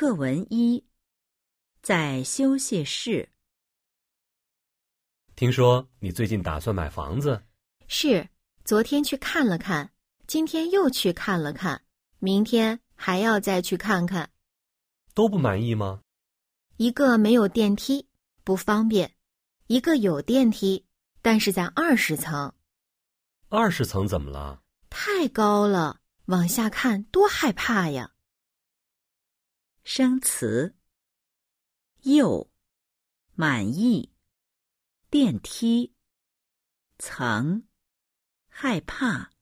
课文一，在休息室。听说你最近打算买房子？是，昨天去看了看，今天又去看了看，明天还要再去看看。都不满意吗？一个没有电梯，不方便；一个有电梯，但是在二十层。二十层怎么了？太高了，往下看多害怕呀！生词：又、满意、电梯、层、害怕。